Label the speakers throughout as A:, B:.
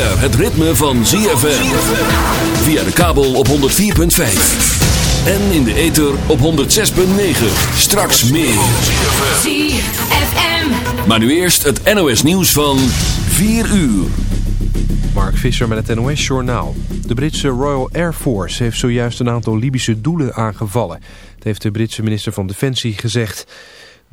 A: het ritme van ZFM. Via de kabel op 104.5. En in de ether op 106.9. Straks meer.
B: ZFM.
A: Maar nu eerst het NOS nieuws van 4 uur.
C: Mark Visser met het NOS Journaal. De Britse Royal Air Force heeft zojuist een aantal Libische doelen aangevallen. Dat heeft de Britse minister van Defensie gezegd.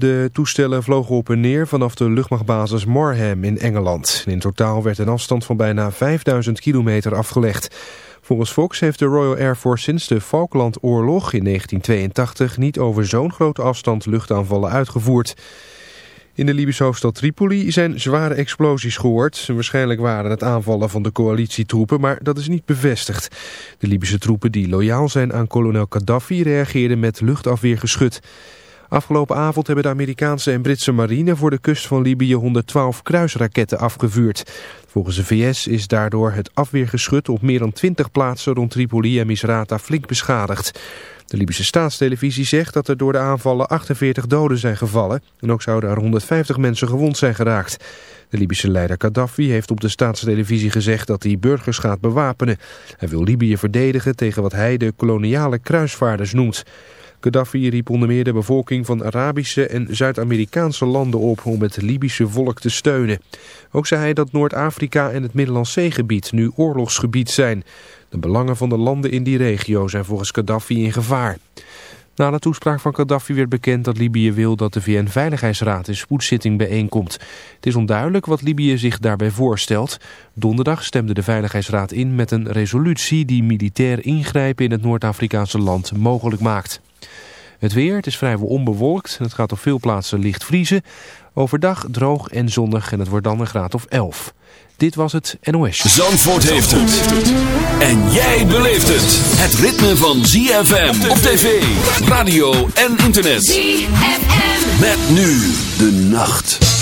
C: De toestellen vlogen op en neer vanaf de luchtmachtbasis Marham in Engeland. In totaal werd een afstand van bijna 5000 kilometer afgelegd. Volgens Fox heeft de Royal Air Force sinds de Falklandoorlog in 1982 niet over zo'n grote afstand luchtaanvallen uitgevoerd. In de Libische hoofdstad Tripoli zijn zware explosies gehoord. Waarschijnlijk waren het aanvallen van de coalitietroepen, maar dat is niet bevestigd. De Libische troepen die loyaal zijn aan kolonel Gaddafi reageerden met luchtafweergeschut. Afgelopen avond hebben de Amerikaanse en Britse marine voor de kust van Libië 112 kruisraketten afgevuurd. Volgens de VS is daardoor het afweergeschut op meer dan 20 plaatsen rond Tripoli en Misrata flink beschadigd. De Libische staatstelevisie zegt dat er door de aanvallen 48 doden zijn gevallen en ook zouden er 150 mensen gewond zijn geraakt. De Libische leider Gaddafi heeft op de staatstelevisie gezegd dat hij burgers gaat bewapenen. Hij wil Libië verdedigen tegen wat hij de koloniale kruisvaarders noemt. Gaddafi riep onder meer de bevolking van Arabische en Zuid-Amerikaanse landen op om het Libische volk te steunen. Ook zei hij dat Noord-Afrika en het Middellandse Zeegebied nu oorlogsgebied zijn. De belangen van de landen in die regio zijn volgens Gaddafi in gevaar. Na de toespraak van Gaddafi werd bekend dat Libië wil dat de VN-veiligheidsraad in spoedzitting bijeenkomt. Het is onduidelijk wat Libië zich daarbij voorstelt. Donderdag stemde de Veiligheidsraad in met een resolutie die militair ingrijpen in het Noord-Afrikaanse land mogelijk maakt. Het weer, het is vrijwel onbewolkt en het gaat op veel plaatsen licht vriezen. Overdag droog en zonnig en het wordt dan een graad of 11. Dit was het NOS.
A: Zandvoort heeft het. En jij beleeft het. Het ritme van ZFM op tv, radio en internet.
B: ZFM.
A: Met nu de nacht.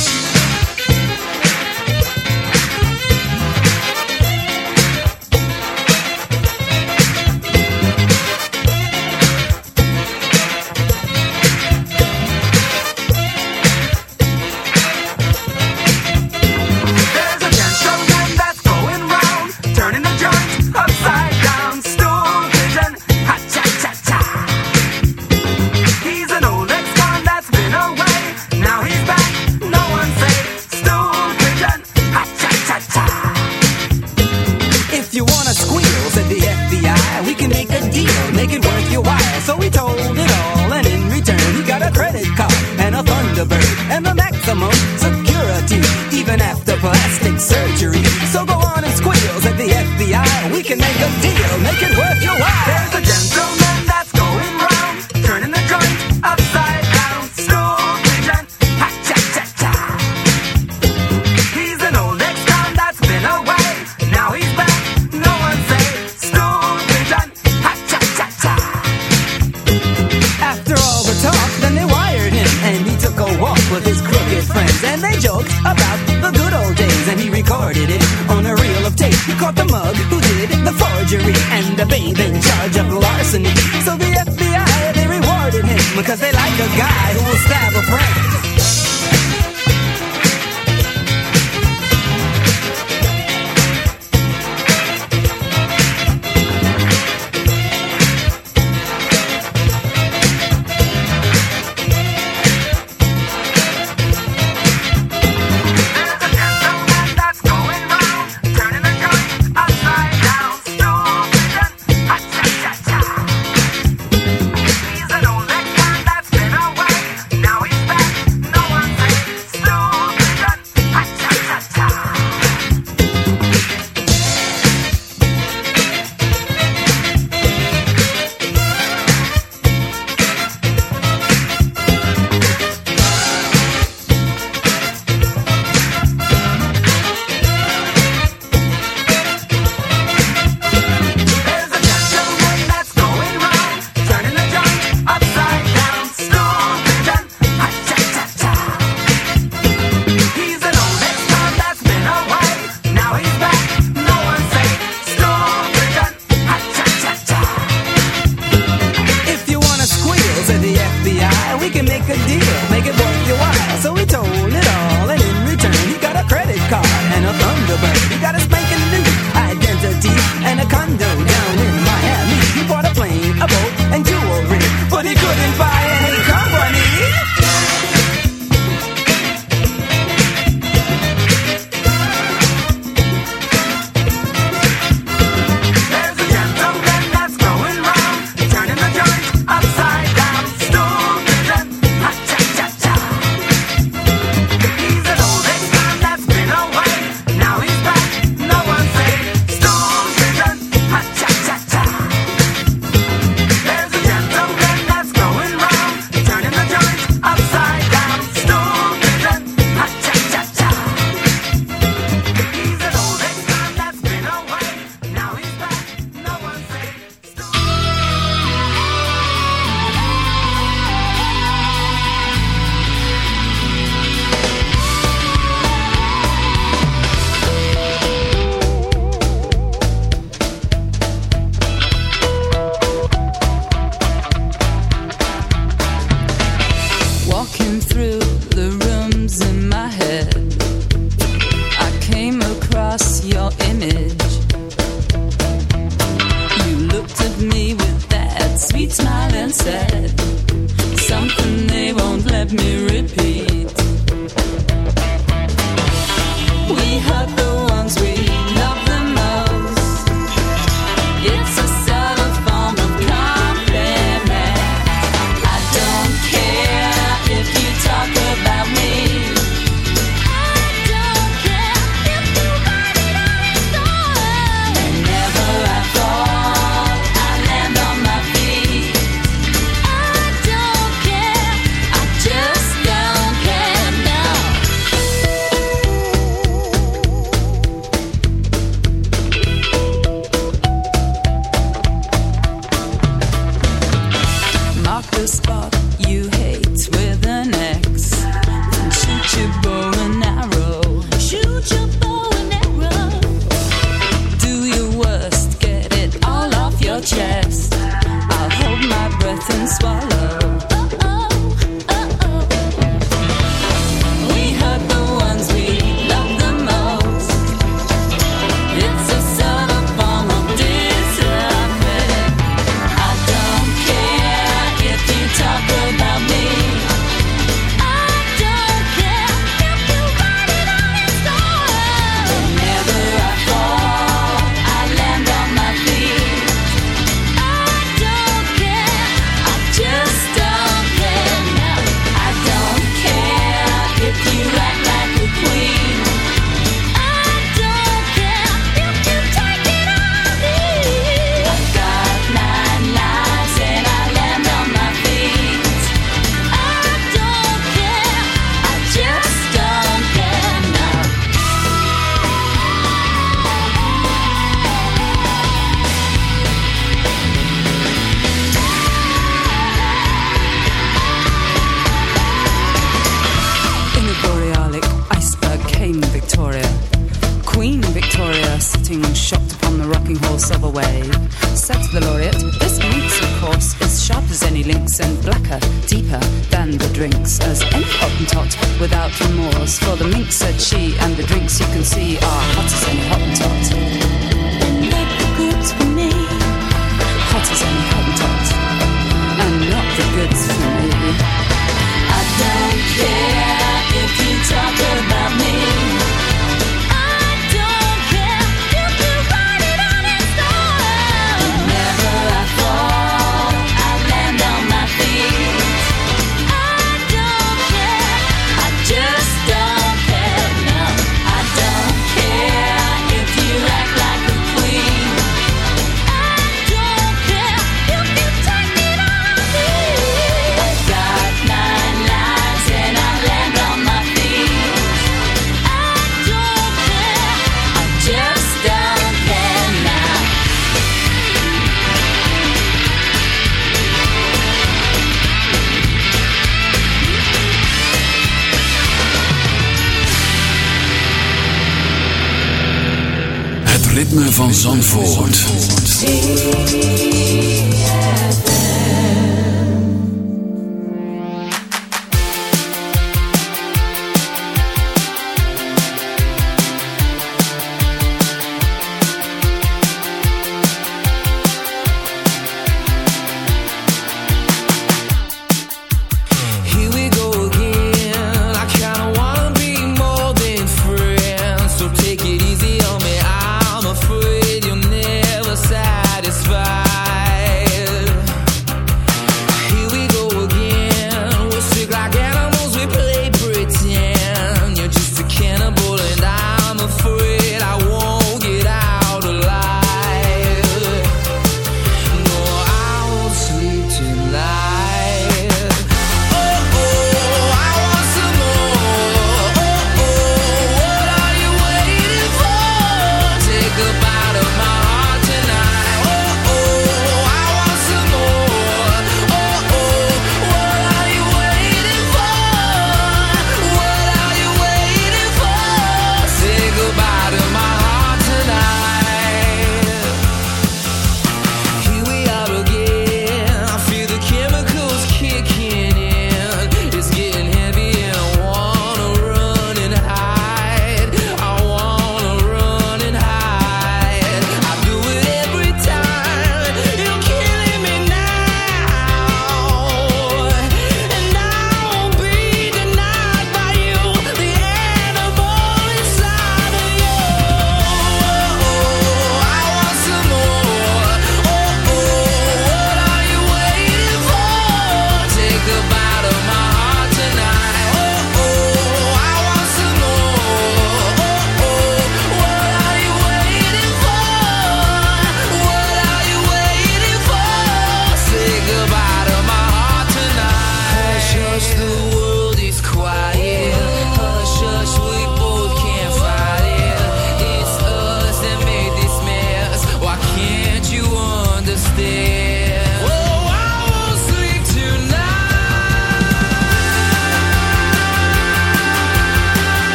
D: Van Zandvoort.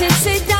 B: should say.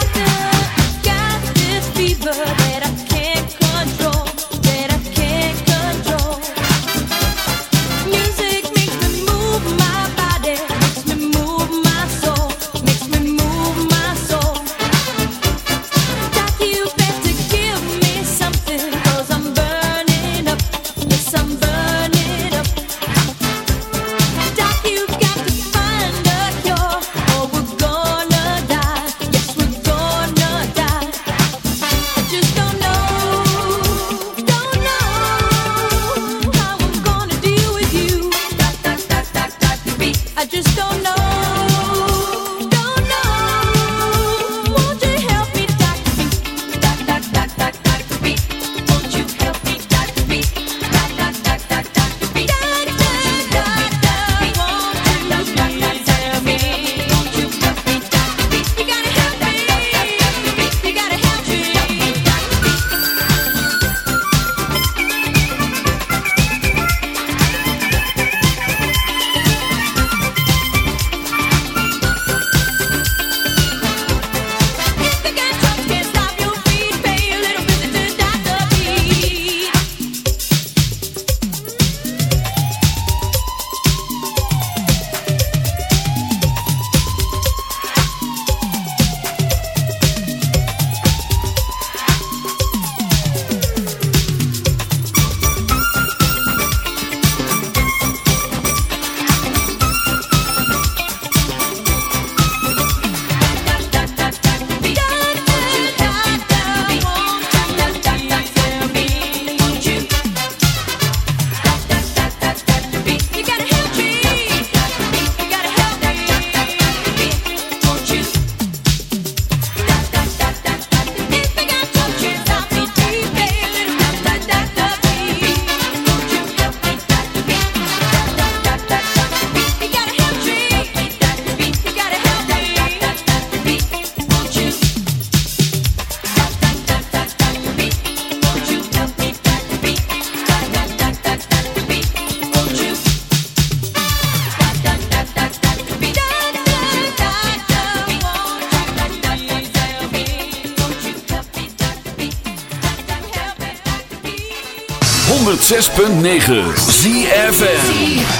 B: 106.9 ZFN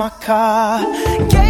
E: my car.
F: Yeah.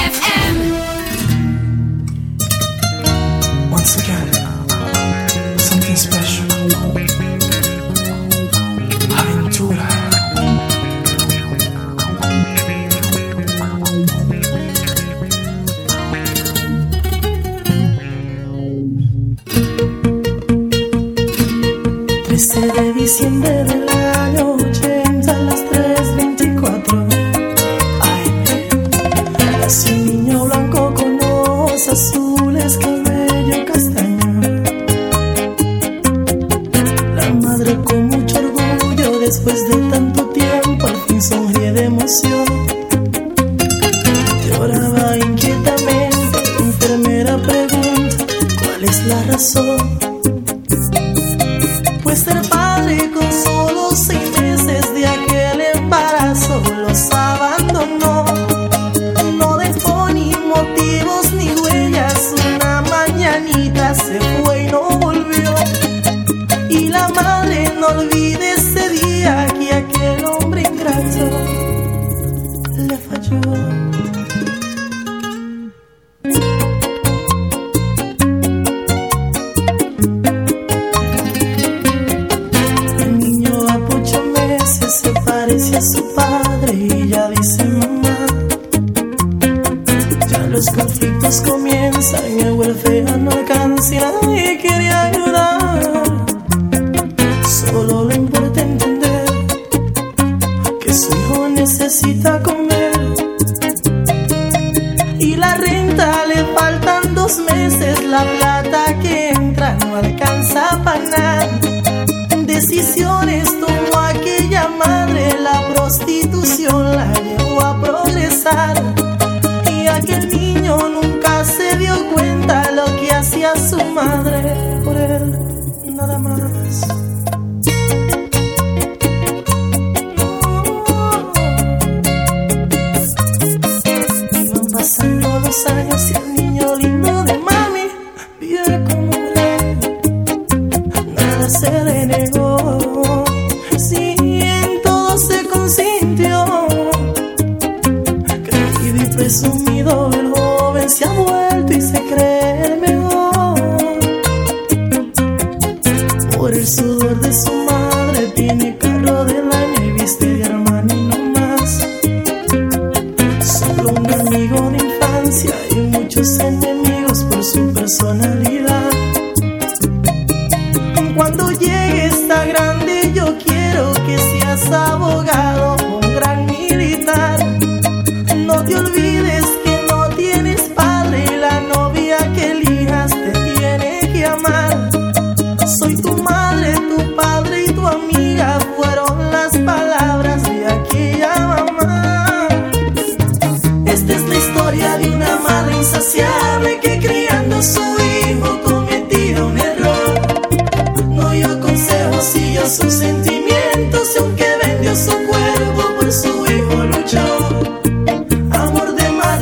G: pensar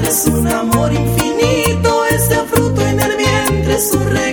G: es un amor infinito, ese fruto en el vientre, su
H: rey.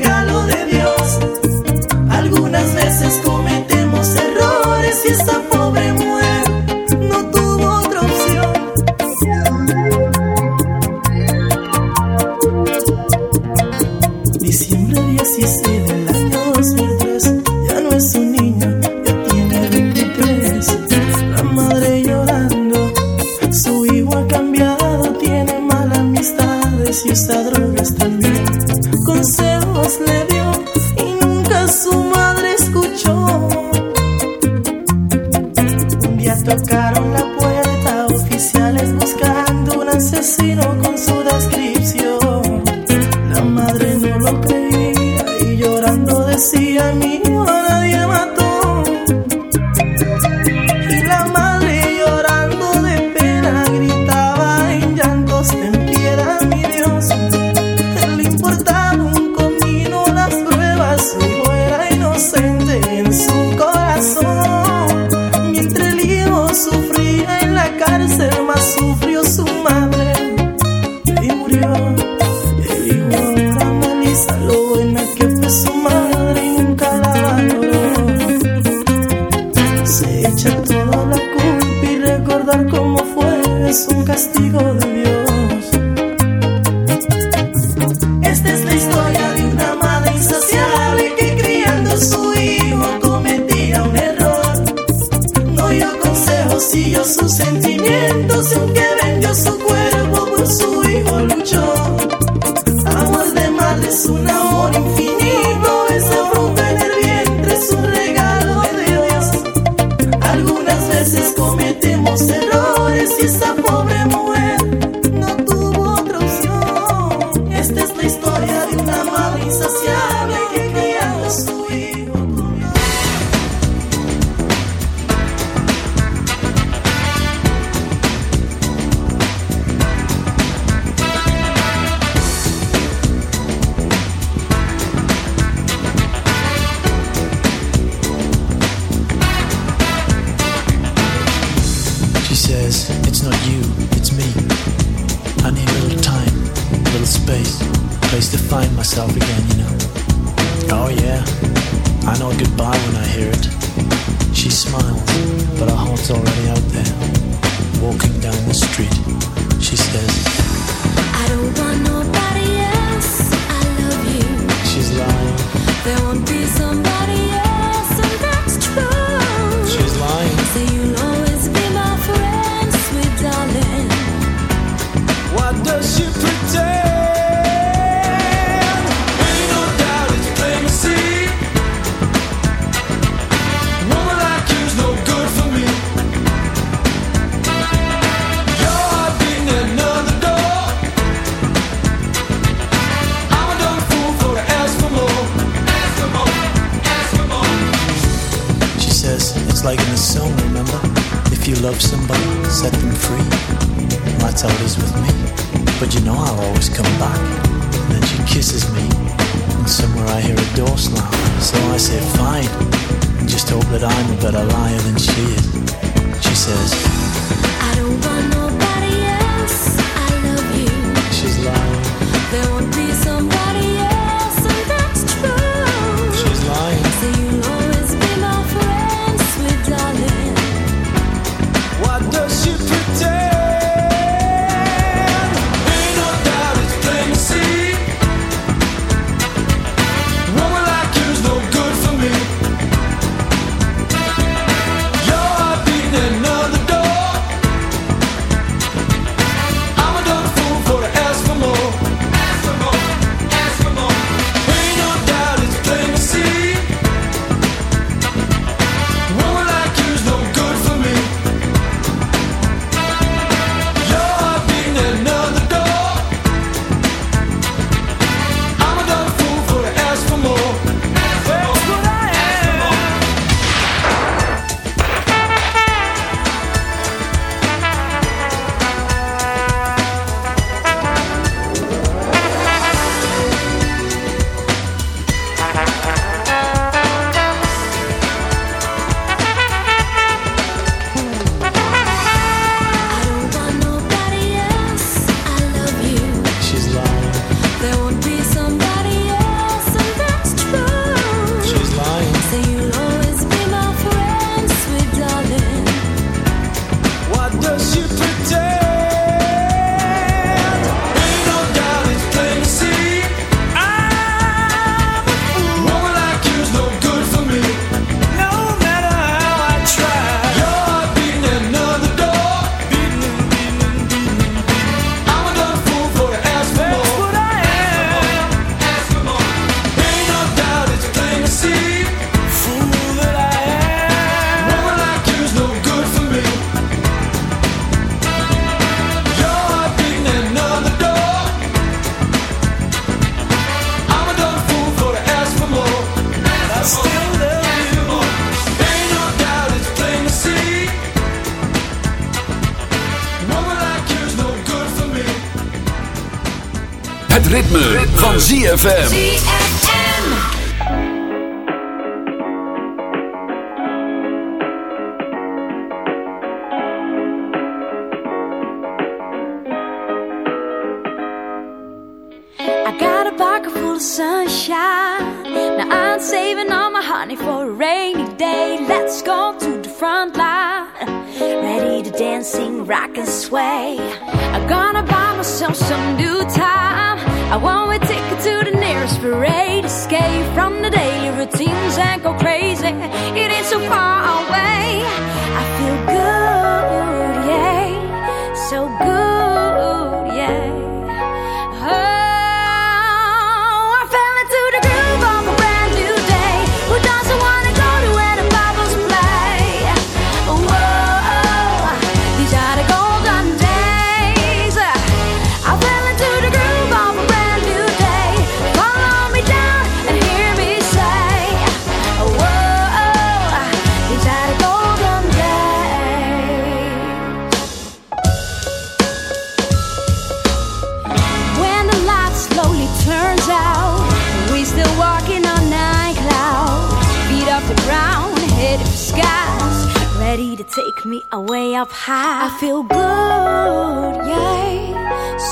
H: Van ZFM.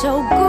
B: So good,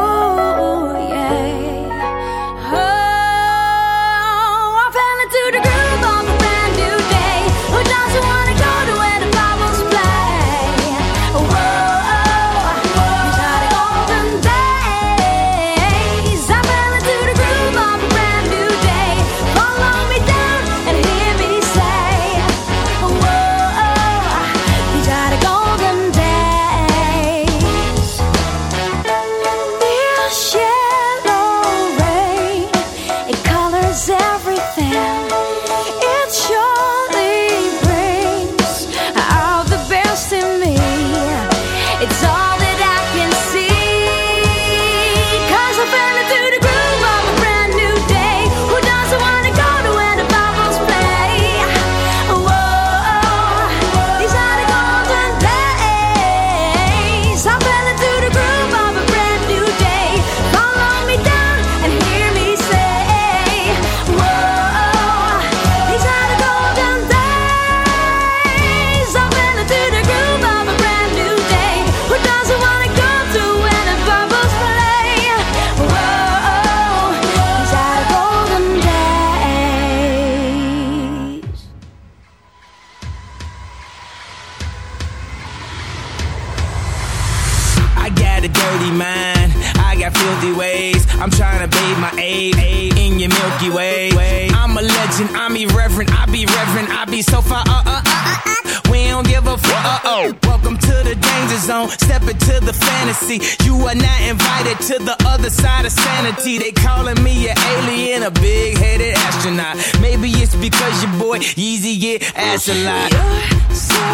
A: your boy Yeezy get ass a lot.
B: You're so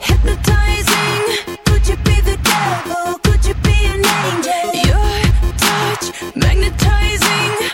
B: hypnotizing. Could you be the devil? Could you be an angel? Your touch magnetizing.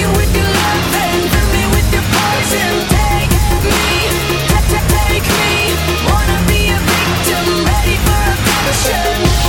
B: Take me, take me, wanna be a victim, ready for a passion.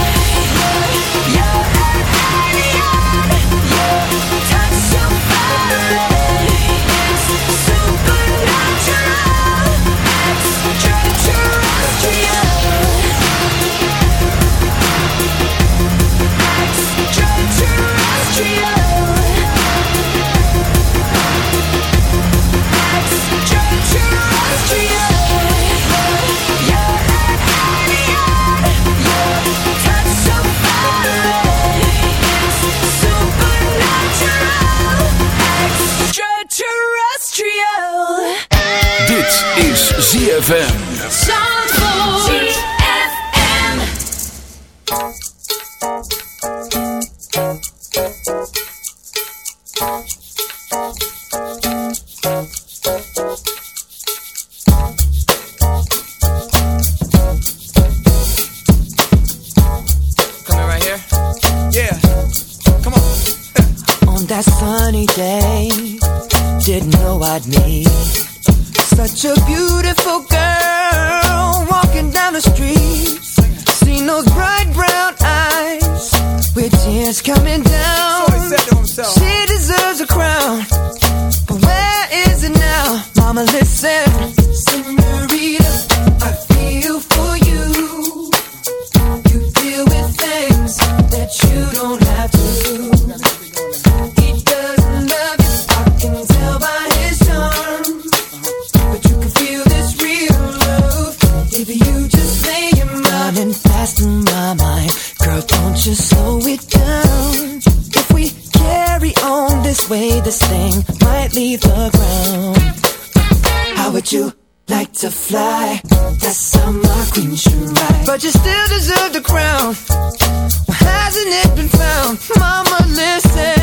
F: ZFM.
A: Coming right here? Yeah. Come on.
E: On that sunny day, didn't know I'd meet such a beautiful girl walking down the street. Seen those bright brown eyes with tears coming down. She deserves a crown, but where is it now? Mama, listen, Senorita, I feel for you. this thing might leave the ground. How would you like to fly? That's how my queen should ride. But you still deserve the crown. Hasn't it been found? Mama, listen.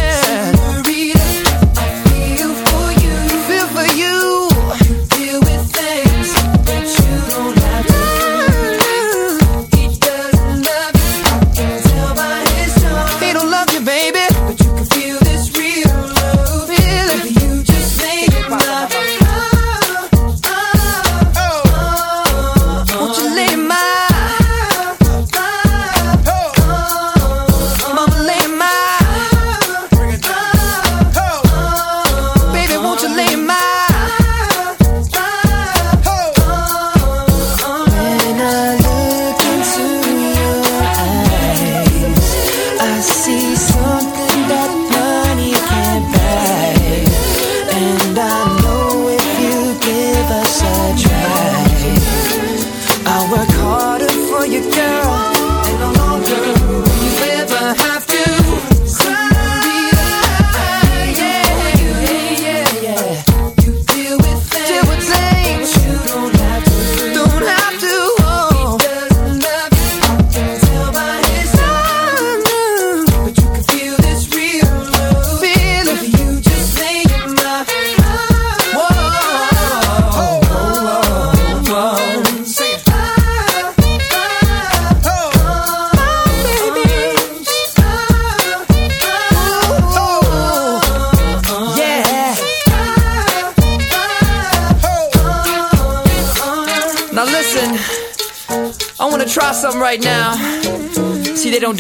E: I'll work harder for you, girl,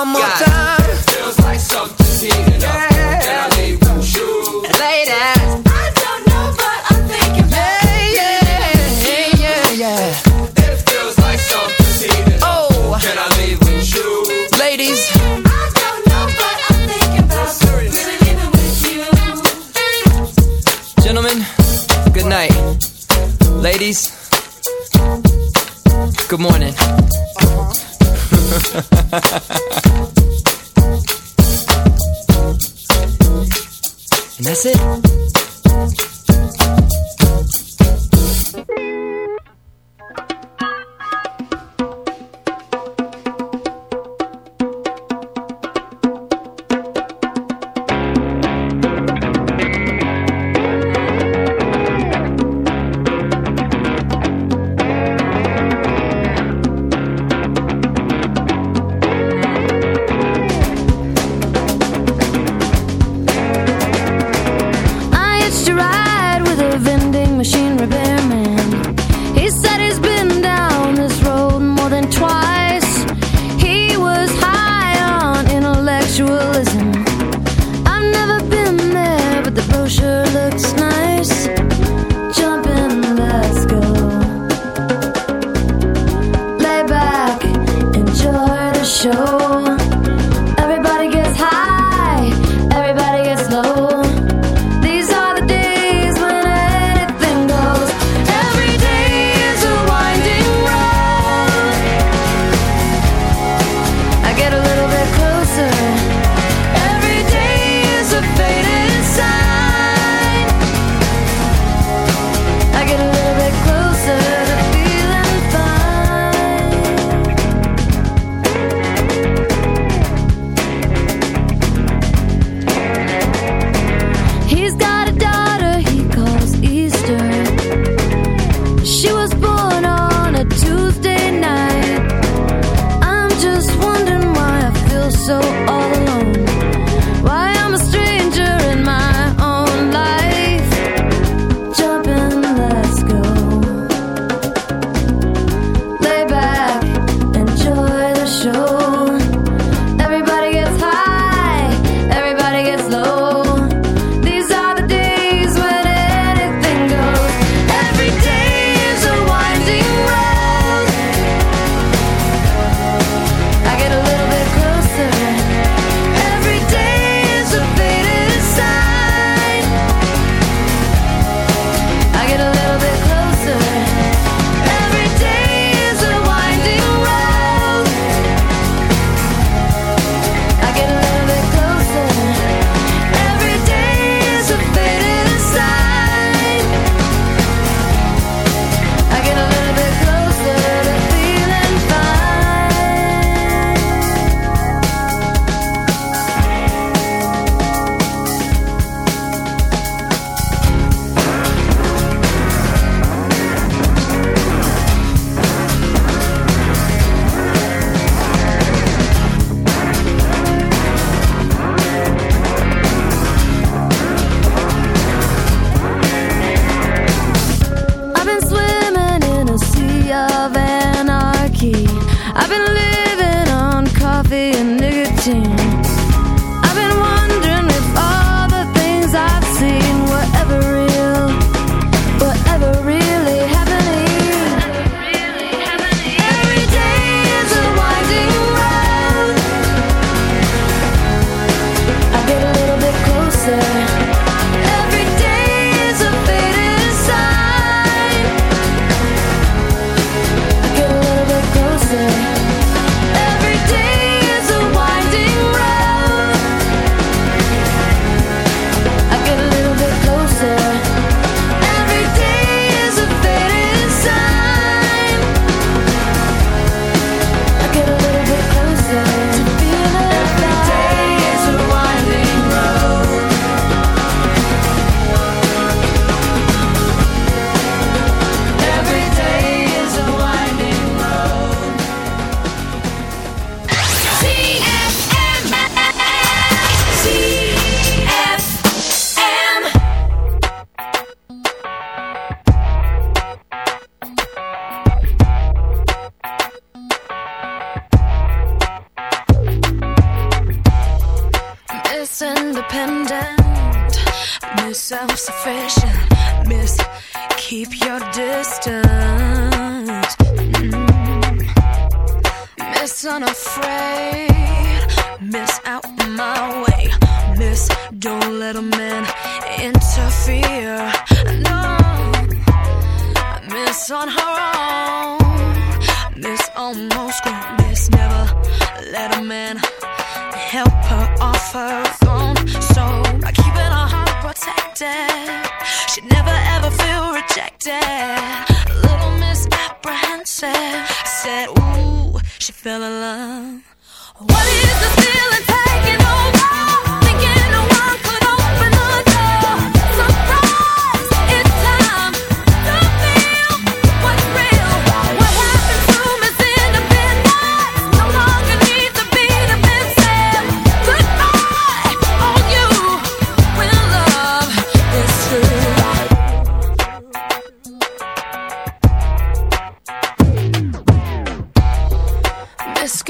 E: one more time. It feels like something's heating up. Can I leave with you? Ladies, I don't know, but I'm thinking about yeah, yeah, yeah, yeah. It feels like something's heating up. Oh, can I leave with you? Ladies, I don't know, but I'm thinking about really leaving with you. Gentlemen, good night. Ladies, good morning. and that's it.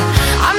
I: I'm